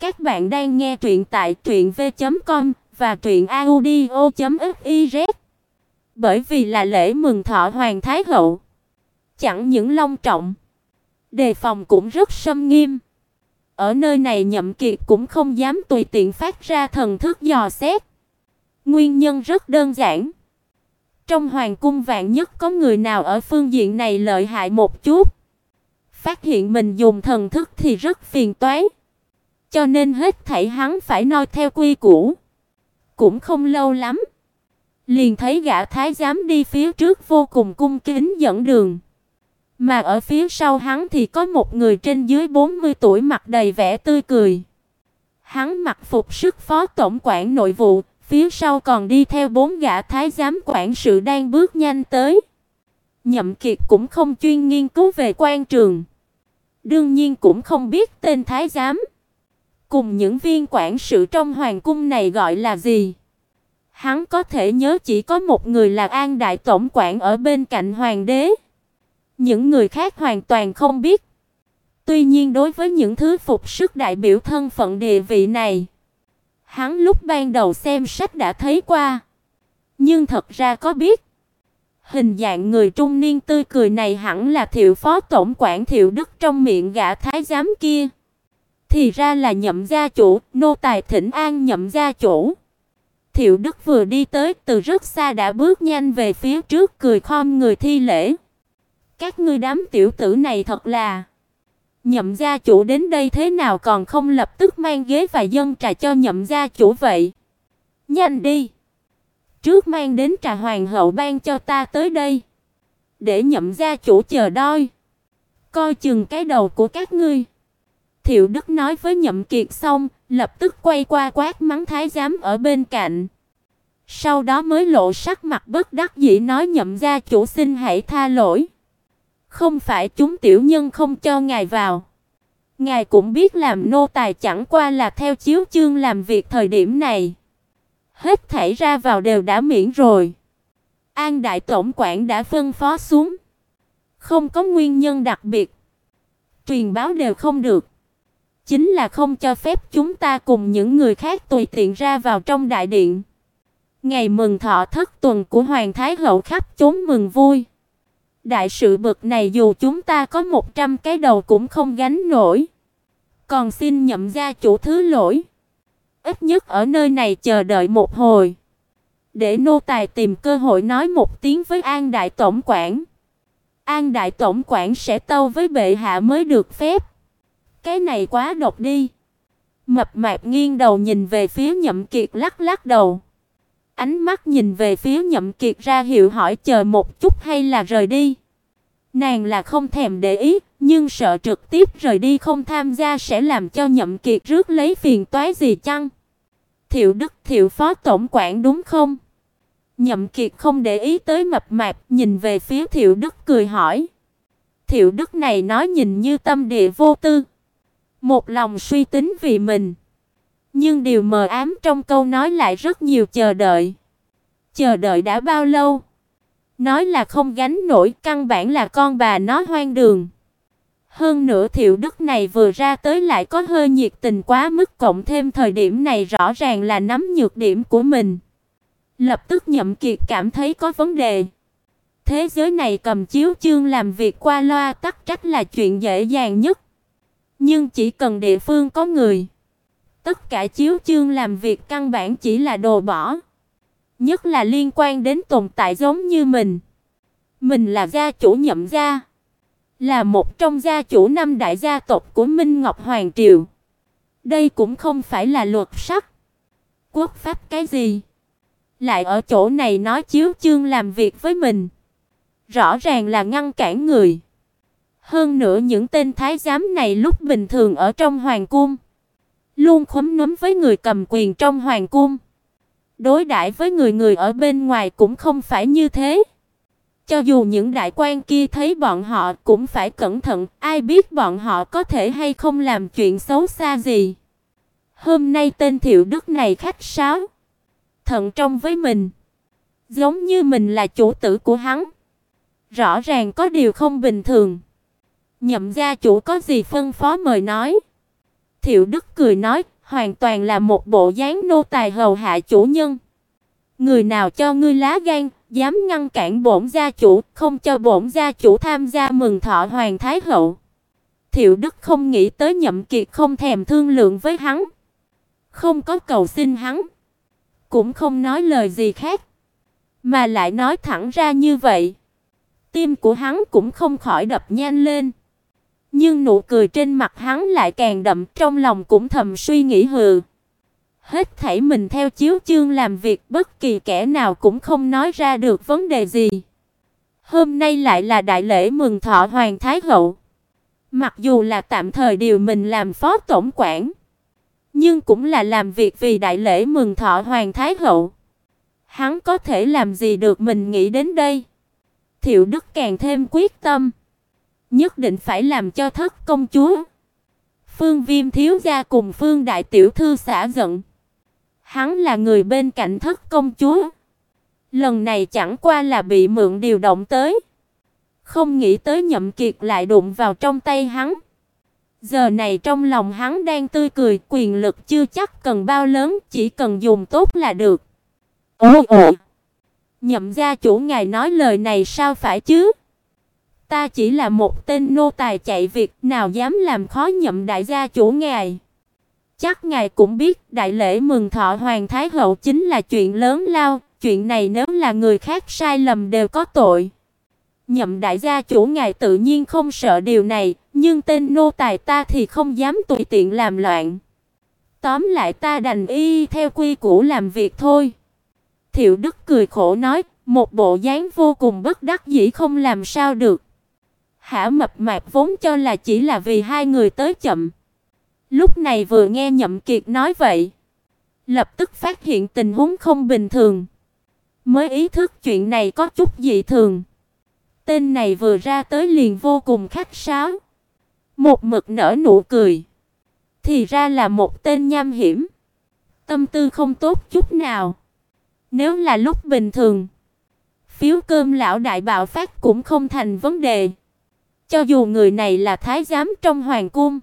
Các bạn đang nghe truyện tại truyệnv.com và truyệnaudio.fiz. Bởi vì là lễ mừng thọ hoàng thái hậu, chẳng những long trọng, đề phòng cũng rất sâm nghiêm. Ở nơi này Nhậm Kiệt cũng không dám tùy tiện phát ra thần thức dò xét. Nguyên nhân rất đơn giản. Trong hoàng cung vạn nhất có người nào ở phương diện này lợi hại một chút, phát hiện mình dùng thần thức thì rất phiền toái. Cho nên hết thảy hắn phải noi theo quy củ. Cũng không lâu lắm, liền thấy gã thái giám đi phía trước vô cùng cung kính dẫn đường. Mà ở phía sau hắn thì có một người trên dưới 40 tuổi mặt đầy vẻ tươi cười. Hắn mặc phục sức phó tổng quản nội vụ, phía sau còn đi theo bốn gã thái giám quản sự đang bước nhanh tới. Nhậm Kiệt cũng không chuyên nghiên cứu về quan trường, đương nhiên cũng không biết tên thái giám cùng những viên quản sự trong hoàng cung này gọi là gì. Hắn có thể nhớ chỉ có một người là An đại tổng quản ở bên cạnh hoàng đế. Những người khác hoàn toàn không biết. Tuy nhiên đối với những thứ phục sức đại biểu thân phận địa vị này, hắn lúc ban đầu xem sách đã thấy qua, nhưng thật ra có biết. Hình dạng người trung niên tươi cười này hẳn là Thiệu phó tổng quản Thiệu Đức trong miệng gã thái giám kia. Thì ra là Nhậm gia chủ, nô tài thỉnh an Nhậm gia chủ. Thiệu Đức vừa đi tới, từ rất xa đã bước nhanh về phía trước cười khom người thi lễ. Các ngươi đám tiểu tử này thật là Nhậm gia chủ đến đây thế nào còn không lập tức mang ghế và dân trà cho Nhậm gia chủ vậy? Nhanh đi. Trước mang đến trà hoàng hậu ban cho ta tới đây, để Nhậm gia chủ chờ đôi. Coi chừng cái đầu của các ngươi. Thiệu Đức nói với Nhậm Kiệt xong, lập tức quay qua quát mắng thái giám ở bên cạnh. Sau đó mới lộ sắc mặt bất đắc dĩ nói Nhậm gia chủ xin hãy tha lỗi. Không phải chúng tiểu nhân không cho ngài vào. Ngài cũng biết làm nô tài chẳng qua là theo chiếu chương làm việc thời điểm này. Hết thảy ra vào đều đã miễn rồi. An đại tổng quản đã phân phó xuống. Không có nguyên nhân đặc biệt. Truyền báo đều không được chính là không cho phép chúng ta cùng những người khác tùy tiện ra vào trong đại điện. Ngày mừng thọ thất tuần của hoàng thái hậu khắp chốn mừng vui. Đại sự bực này dù chúng ta có 100 cái đầu cũng không gánh nổi. Còn xin nhậm gia chủ thứ lỗi. Ít nhất ở nơi này chờ đợi một hồi, để nô tài tìm cơ hội nói một tiếng với An đại tổng quản. An đại tổng quản sẽ tâu với bệ hạ mới được phép. Cái này quá độc đi. Mập mạp nghiêng đầu nhìn về phía Nhậm Kiệt lắc lắc đầu. Ánh mắt nhìn về phía Nhậm Kiệt ra hiệu hỏi chờ một chút hay là rời đi. Nàng là không thèm để ý, nhưng sợ trực tiếp rời đi không tham gia sẽ làm cho Nhậm Kiệt rước lấy phiền toái gì chăng? Thiệu Đức, Thiệu phó tổng quản đúng không? Nhậm Kiệt không để ý tới mập mạp, nhìn về phía Thiệu Đức cười hỏi. Thiệu Đức này nói nhìn như tâm địa vô tư, một lòng suy tính vì mình. Nhưng điều mờ ám trong câu nói lại rất nhiều chờ đợi. Chờ đợi đã bao lâu? Nói là không gánh nổi, căn bản là con bà nó hoang đường. Hơn nữa Thiệu Đức này vừa ra tới lại có hơi nhiệt tình quá mức cộng thêm thời điểm này rõ ràng là nắm nhược điểm của mình. Lập tức Nhậm Kiệt cảm thấy có vấn đề. Thế giới này cầm chiếu chương làm việc qua loa tắc trách là chuyện dễ dàng nhất. Nhưng chỉ cần địa phương có người, tất cả chiếu chương làm việc căn bản chỉ là đồ bỏ. Nhất là liên quan đến tồn tại giống như mình. Mình là gia chủ nhậm gia, là một trong gia chủ năm đại gia tộc của Minh Ngọc Hoàng triều. Đây cũng không phải là luật sắc, quốc pháp cái gì. Lại ở chỗ này nói chiếu chương làm việc với mình. Rõ ràng là ngăn cản người. Hơn nữa những tên thái giám này lúc bình thường ở trong hoàng cung, luôn khúm núm với người cầm quyền trong hoàng cung. Đối đãi với người người ở bên ngoài cũng không phải như thế. Cho dù những đại quan kia thấy bọn họ cũng phải cẩn thận, ai biết bọn họ có thể hay không làm chuyện xấu xa gì. Hôm nay tên Thiệu Đức này khách sáo, thận trọng với mình, giống như mình là chủ tử của hắn. Rõ ràng có điều không bình thường. Nhậm gia chủ có gì phân phó mời nói. Thiệu Đức cười nói, hoàn toàn là một bộ dáng nô tài hầu hạ chủ nhân. Người nào cho ngươi lá gan, dám ngăn cản bổn gia chủ, không cho bổn gia chủ tham gia mừng thọ hoàng thái hậu. Thiệu Đức không nghĩ tới Nhậm Kiệt không thèm thương lượng với hắn, không có cầu xin hắn, cũng không nói lời gì khác, mà lại nói thẳng ra như vậy. Tim của hắn cũng không khỏi đập nhanh lên. Nhưng nụ cười trên mặt hắn lại càng đậm, trong lòng cũng thầm suy nghĩ hừ. Hết thảy mình theo chiếu chương làm việc, bất kỳ kẻ nào cũng không nói ra được vấn đề gì. Hôm nay lại là đại lễ mừng thọ hoàng thái hậu. Mặc dù là tạm thời điều mình làm phó tổng quản, nhưng cũng là làm việc vì đại lễ mừng thọ hoàng thái hậu. Hắn có thể làm gì được mình nghĩ đến đây? Thiệu Đức càng thêm quyết tâm, nhất định phải làm cho thất công chúa Phương Viêm thiếu gia cùng Phương đại tiểu thư xả giận. Hắn là người bên cạnh thất công chúa. Lần này chẳng qua là bị mượn điều động tới. Không nghĩ tới Nhậm Kiệt lại đụng vào trong tay hắn. Giờ này trong lòng hắn đang tươi cười, quyền lực chưa chắc cần bao lớn, chỉ cần dùng tốt là được. Ồ ồ. Nhậm gia chủ ngài nói lời này sao phải chứ? Ta chỉ là một tên nô tài chạy việc, nào dám làm khó Nhậm đại gia chủ ngài. Chắc ngài cũng biết, đại lễ mừng thọ hoàng thái hậu chính là chuyện lớn lao, chuyện này nếu là người khác sai lầm đều có tội. Nhậm đại gia chủ ngài tự nhiên không sợ điều này, nhưng tên nô tài ta thì không dám tùy tiện làm loạn. Tóm lại ta đành y theo quy củ làm việc thôi. Thiệu Đức cười khổ nói, một bộ dáng vô cùng bất đắc dĩ không làm sao được. Hả mập mạp vốn cho là chỉ là vì hai người tới chậm. Lúc này vừa nghe Nhậm Kiệt nói vậy, lập tức phát hiện tình huống không bình thường, mới ý thức chuyện này có chút dị thường. Tên này vừa ra tới liền vô cùng khách sáo, một mực nở nụ cười, thì ra là một tên nham hiểm, tâm tư không tốt chút nào. Nếu là lúc bình thường, phiếu cơm lão đại bạo phát cũng không thành vấn đề. Cho dù người này là thái giám trong hoàng cung,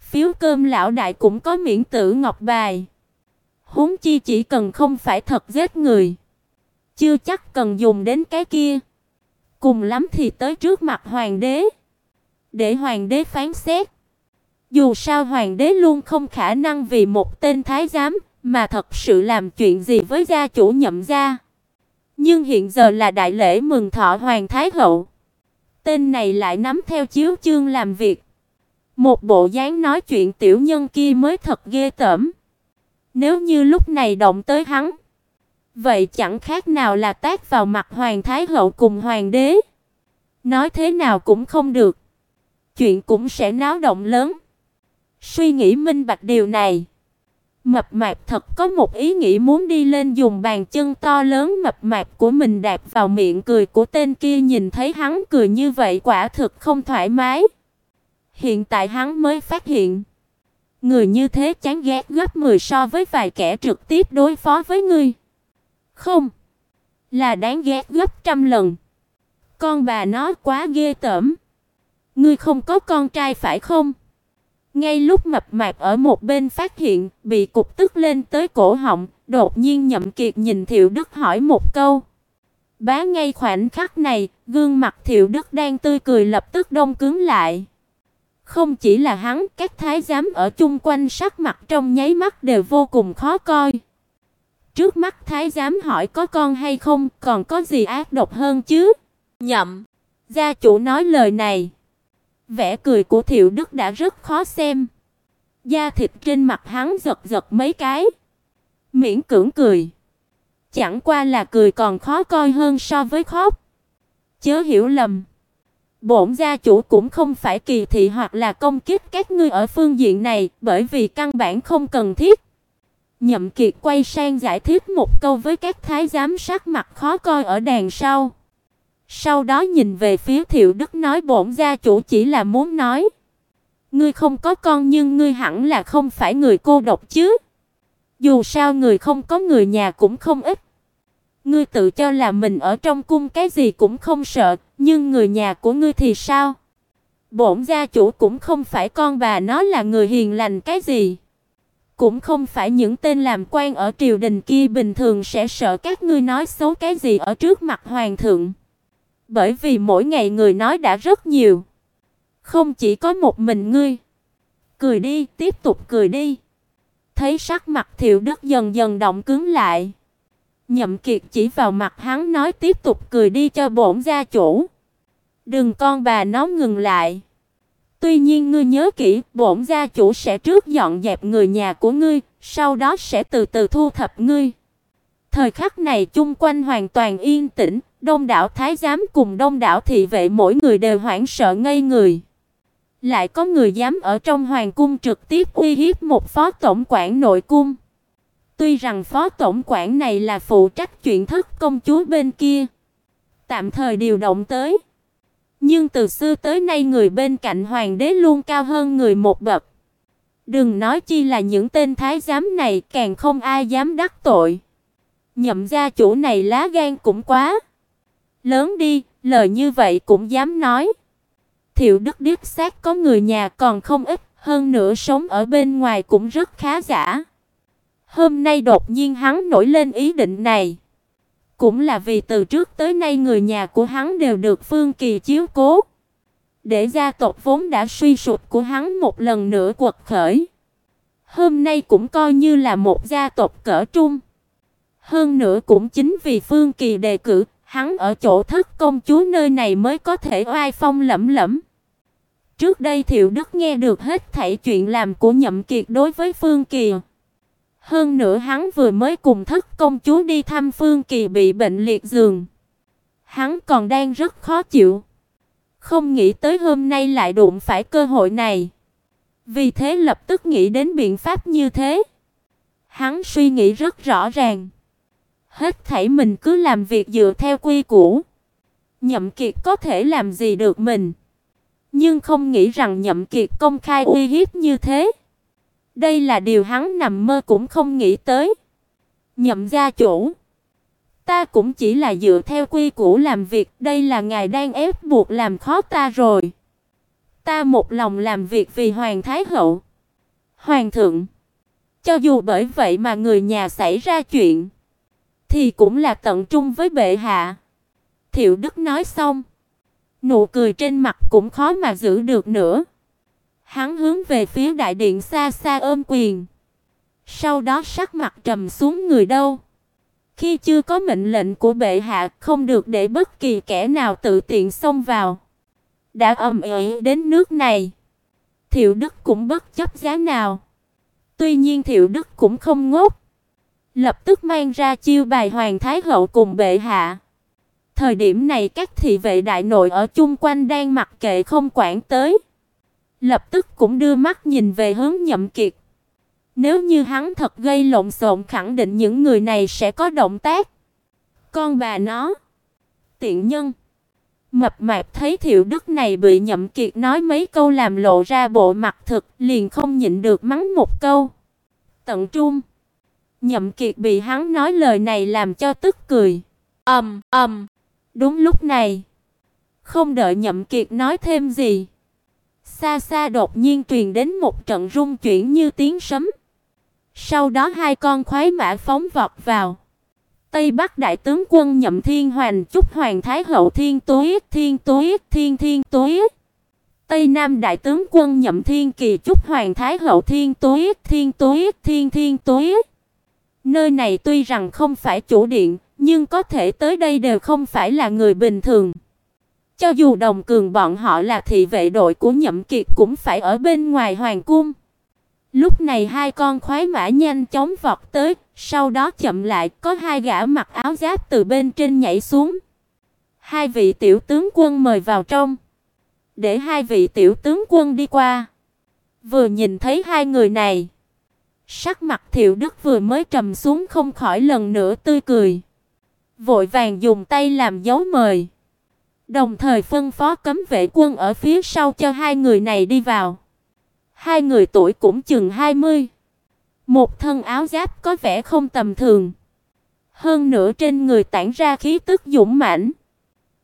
phiếu cơm lão đại cũng có miễn tử ngọc bài. Huống chi chỉ cần không phải thật giết người, chưa chắc cần dùng đến cái kia. Cùng lắm thì tới trước mặt hoàng đế, để hoàng đế phán xét. Dù sao hoàng đế luôn không khả năng vì một tên thái giám mà thật sự làm chuyện gì với gia chủ nhậm gia. Nhưng hiện giờ là đại lễ mừng thọ hoàng thái hậu. Tên này lại nắm theo chiếu chương làm việc. Một bộ dáng nói chuyện tiểu nhân kia mới thật ghê tởm. Nếu như lúc này động tới hắn, vậy chẳng khác nào là tác vào mặt hoàng thái hậu cùng hoàng đế. Nói thế nào cũng không được. Chuyện cũng sẽ náo động lớn. Suy nghĩ minh bạch điều này, Mập mạp thật có một ý nghĩ muốn đi lên dùng bàn chân to lớn mập mạp của mình đạp vào miệng cười của tên kia nhìn thấy hắn cười như vậy quả thực không thoải mái. Hiện tại hắn mới phát hiện, người như thế chán ghét gấp 10 so với vài kẻ trực tiếp đối phó với ngươi. Không, là đáng ghét gấp trăm lần. Con bà nó quá ghê tởm. Ngươi không có con trai phải không? Ngay lúc mập mạp ở một bên phát hiện, bị cục tức lên tới cổ họng, đột nhiên Nhậm Kiệt nhìn Thiệu Đức hỏi một câu. Bá ngay khoảnh khắc này, gương mặt Thiệu Đức đang tươi cười lập tức đông cứng lại. Không chỉ là hắn, các thái giám ở chung quanh sắc mặt trong nháy mắt đều vô cùng khó coi. Trước mắt thái giám hỏi có con hay không, còn có gì ác độc hơn chứ? Nhậm, gia chủ nói lời này. Vẻ cười của Thiệu Đức đã rất khó xem. Da thịt trên mặt hắn giật giật mấy cái, miễn cưỡng cười. Chẳng qua là cười còn khó coi hơn so với khóc. Chớ hiểu lầm, bổn gia chủ cũng không phải kỳ thị hoặc là công kích các ngươi ở phương diện này, bởi vì căn bản không cần thiết. Nhậm Kiệt quay sang giải thích một câu với các thái giám sắc mặt khó coi ở đàn sau. Sau đó nhìn về phía Thiệu Đức nói bổn gia chủ chỉ là muốn nói, ngươi không có con nhưng ngươi hẳn là không phải người cô độc chứ? Dù sao người không có người nhà cũng không ít. Ngươi tự cho là mình ở trong cung cái gì cũng không sợ, nhưng người nhà của ngươi thì sao? Bổn gia chủ cũng không phải con bà nó là người hiền lành cái gì. Cũng không phải những tên làm quan ở triều đình kia bình thường sẽ sợ các ngươi nói xấu cái gì ở trước mặt hoàng thượng. Bởi vì mỗi ngày người nói đã rất nhiều. Không chỉ có một mình ngươi. Cười đi, tiếp tục cười đi. Thấy sắc mặt Thiệu Đức dần dần động cứng lại. Nhậm Kiệt chỉ vào mặt hắn nói tiếp tục cười đi cho bổn gia chủ. Đừng con bà nó ngừng lại. Tuy nhiên ngươi nhớ kỹ, bổn gia chủ sẽ trước dọn dẹp người nhà của ngươi, sau đó sẽ từ từ thu thập ngươi. Thời khắc này chung quanh hoàn toàn yên tĩnh, đông đảo thái giám cùng đông đảo thị vệ mỗi người đều hoảng sợ ngây người. Lại có người dám ở trong hoàng cung trực tiếp uy hiếp một phó tổng quản nội cung. Tuy rằng phó tổng quản này là phụ trách chuyện thất công chúa bên kia, tạm thời điều động tới. Nhưng từ xưa tới nay người bên cạnh hoàng đế luôn cao hơn người một bậc. Đừng nói chi là những tên thái giám này càng không ai dám đắc tội. Nhậm gia chủ này lá gan cũng quá lớn đi, lời như vậy cũng dám nói. Thiệu Đức điếc xác có người nhà còn không ít, hơn nữa sống ở bên ngoài cũng rất khá giả. Hôm nay đột nhiên hắn nổi lên ý định này, cũng là vì từ trước tới nay người nhà của hắn đều được Phương Kỳ chiếu cố, để gia tộc vốn đã suy sụp của hắn một lần nữa quật khởi. Hôm nay cũng coi như là một gia tộc cỡ trung. Hơn nữa cũng chính vì Phương Kỳ đề cử, hắn ở chỗ thất công chúa nơi này mới có thể oai phong lẫm lẫm. Trước đây Thiệu Đức nghe được hết thảy chuyện làm của Nhậm Kiệt đối với Phương Kỳ. Hơn nữa hắn vừa mới cùng thất công chúa đi thăm Phương Kỳ bị bệnh liệt giường. Hắn còn đang rất khó chịu. Không nghĩ tới hôm nay lại đụng phải cơ hội này. Vì thế lập tức nghĩ đến biện pháp như thế. Hắn suy nghĩ rất rõ ràng. Hết thảy mình cứ làm việc dựa theo quy củ. Nhậm Kiệt có thể làm gì được mình. Nhưng không nghĩ rằng Nhậm Kiệt công khai uy hiếp như thế. Đây là điều hắn nằm mơ cũng không nghĩ tới. Nhậm gia chủ, ta cũng chỉ là dựa theo quy củ làm việc, đây là ngài đang ép buộc làm khó ta rồi. Ta một lòng làm việc vì hoàng thái hậu, hoàng thượng. Cho dù bởi vậy mà người nhà xảy ra chuyện, thì cũng là tận trung với bệ hạ. Thiệu Đức nói xong, nụ cười trên mặt cũng khó mà giữ được nữa. Hắn hướng về phía đại điện xa xa ôm quyền. Sau đó sắc mặt trầm xuống người đâu. Khi chưa có mệnh lệnh của bệ hạ, không được để bất kỳ kẻ nào tự tiện xông vào. Đã ầm ĩ đến nước này, Thiệu Đức cũng bất chấp giá nào. Tuy nhiên Thiệu Đức cũng không ngốc, lập tức mang ra chiêu bài hoàng thái hậu cùng bệ hạ. Thời điểm này các thị vệ đại nội ở chung quanh đang mặc kệ không quản tới lập tức cũng đưa mắt nhìn về hướng Nhậm Kiệt. Nếu như hắn thật gây lộn xộn khẳng định những người này sẽ có động tác. Con bà nó, tiện nhân. Mập mạp thấy Thiệu Đức này bị Nhậm Kiệt nói mấy câu làm lộ ra bộ mặt thực, liền không nhịn được mắng một câu. Tận trung. Nhậm Kiệt bị hắn nói lời này làm cho tức cười. Ầm um, ầm. Um. Đúng lúc này, không đợi Nhậm Kiệt nói thêm gì, Xa xa đột nhiên truyền đến một trận rung chuyển như tiếng sấm. Sau đó hai con khoái mã phóng vọt vào. Tây Bắc đại tướng quân Nhậm Thiên Hoành chúc Hoàng Thái hậu Thiên Tuế, Thiên Tuế, Thiên Thiên Tuế. Tây Nam đại tướng quân Nhậm Thiên Kỳ chúc Hoàng Thái hậu Thiên Tuế, Thiên Tuế, Thiên Thiên Tuế. Nơi này tuy rằng không phải chủ điện, nhưng có thể tới đây đều không phải là người bình thường. Cho dù đồng cường bọn họ là thị vệ đội của Nhậm Kiệt cũng phải ở bên ngoài hoàng cung. Lúc này hai con khoái mã nhanh chóng vọt tới, sau đó chậm lại, có hai gã mặc áo giáp từ bên trên nhảy xuống. Hai vị tiểu tướng quân mời vào trong. Để hai vị tiểu tướng quân đi qua. Vừa nhìn thấy hai người này, sắc mặt Thiệu Đức vừa mới trầm xuống không khỏi lần nữa tươi cười. Vội vàng dùng tay làm dấu mời. Đồng thời phân phó cấm vệ quân ở phía sau cho hai người này đi vào. Hai người tuổi cũng chừng 20. Một thân áo giáp có vẻ không tầm thường. Hơn nữa trên người tản ra khí tức dũng mãnh.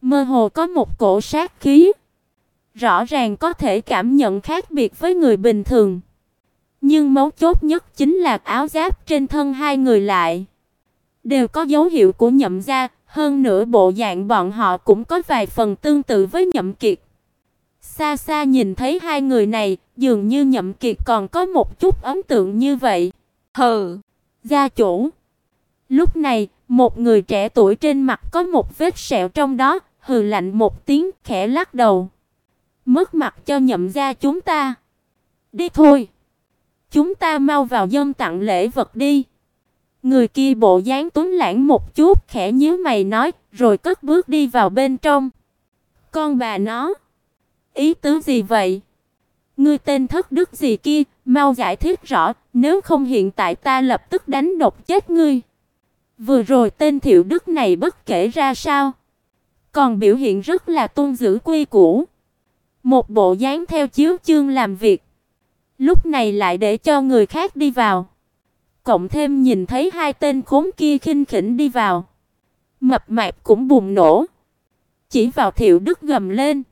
Mơ hồ có một cổ sát khí. rõ ràng có thể cảm nhận khác biệt với người bình thường. Nhưng mấu chốt nhất chính là áo giáp trên thân hai người lại đều có dấu hiệu của Nhậm gia, hơn nữa bộ dạng bọn họ cũng có vài phần tương tự với Nhậm Kiệt. Xa xa nhìn thấy hai người này, dường như Nhậm Kiệt còn có một chút ấn tượng như vậy. Hừ, gia chủ. Lúc này, một người trẻ tuổi trên mặt có một vết sẹo trong đó, hừ lạnh một tiếng, khẽ lắc đầu. Mất mặt cho Nhậm gia chúng ta. Đi thôi. Chúng ta mau vào dâng tặng lễ vật đi. Người kia bộ dáng tuấn lãng một chút, khẽ nhíu mày nói, rồi cất bước đi vào bên trong. Con bà nó, ý tứ gì vậy? Ngươi tên thất đức gì kia, mau giải thích rõ, nếu không hiện tại ta lập tức đánh độc chết ngươi. Vừa rồi tên Thiệu Đức này bất kể ra sao, còn biểu hiện rất là tôn giữ quy củ. Một bộ dáng theo chiếu chương làm việc, lúc này lại để cho người khác đi vào cộng thêm nhìn thấy hai tên khốn kia khinh khỉnh đi vào. Mập mạp cũng bùng nổ. Chỉ vào Thiệu Đức gầm lên.